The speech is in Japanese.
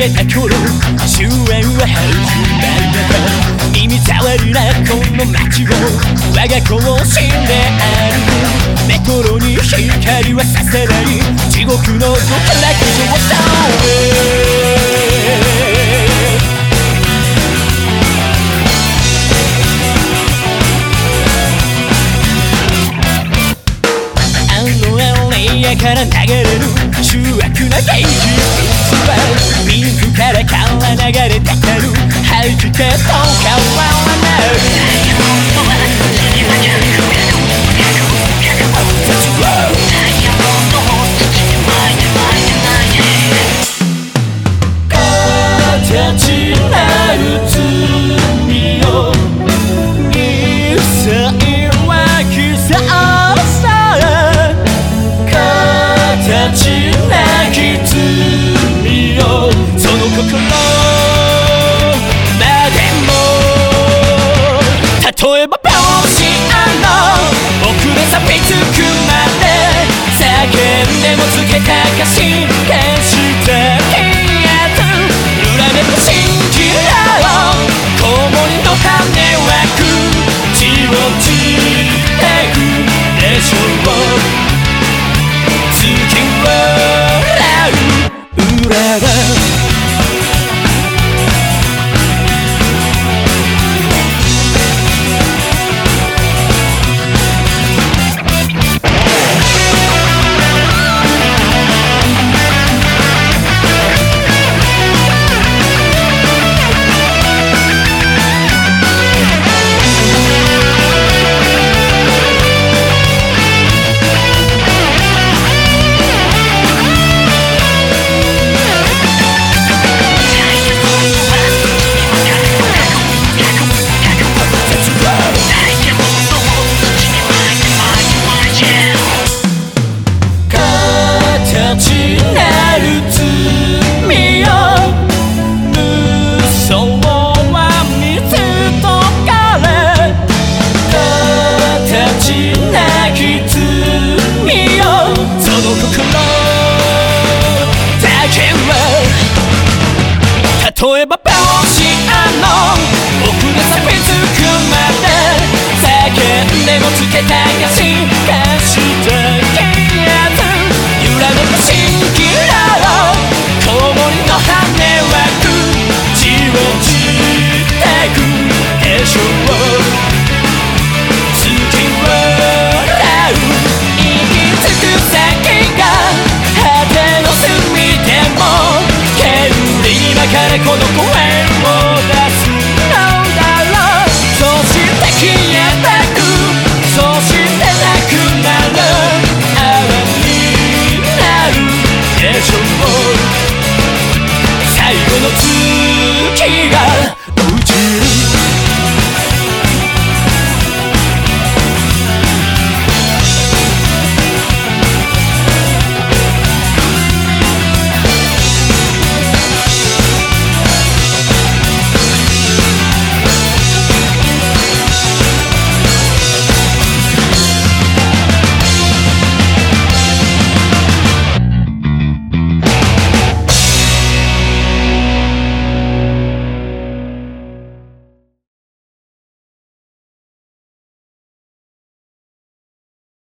げた頃終焉は始まる耳障りなこの街を我が子を死んである寝頃に光はさせない地獄の極楽上さ屋から流れる醜悪な元気吐き気と変わらない形なる罪を一切は刻さ形なき罪をその心えばポシアの僕の錆びつく例え誰この声